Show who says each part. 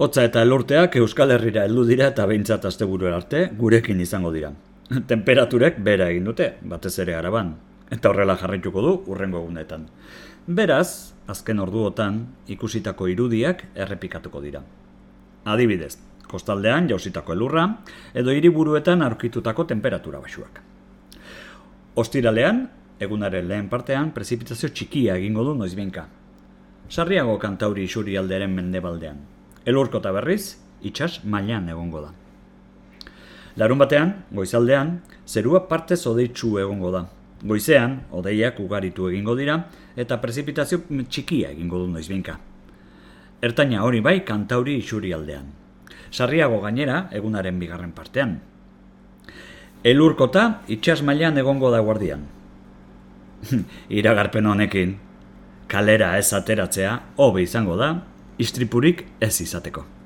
Speaker 1: Hotza eta elurteak Euskal Herrira heldu dira eta behintzat asteburu arte gurekin izango dira. Temperaturek bera egin dute, batez ere araban, eta horrela jarraituko du urrengo egunetan. Beraz, azken orduotan ikusitako irudiak errepikatuko dira. Adibidez, kostaldean jausitako elurra edo hiriburuetan aurkitutako temperatura basuak. Ostiralean, egunaren lehen partean, prezipitazio txikia egingo du noizbinka. Sarriago kantauri isuri alderen mendebaldean. Elurko eta berriz, itxas mailan egongo da. Larun batean, goizaldean, zerua parte zodeitzu egongo da. Goizean, odeiak ugaritu egingo dira, eta prezipitazio txikia egingo du noizbinka. Ertaina hori bai kantauri isuri aldean. Sarriago gainera, egunaren bigarren partean. Elurkota itxas mailan egongo da guardian. Iragarpen honekin, kalera ez ateratzea, hobe izango da, istripurik ez izateko.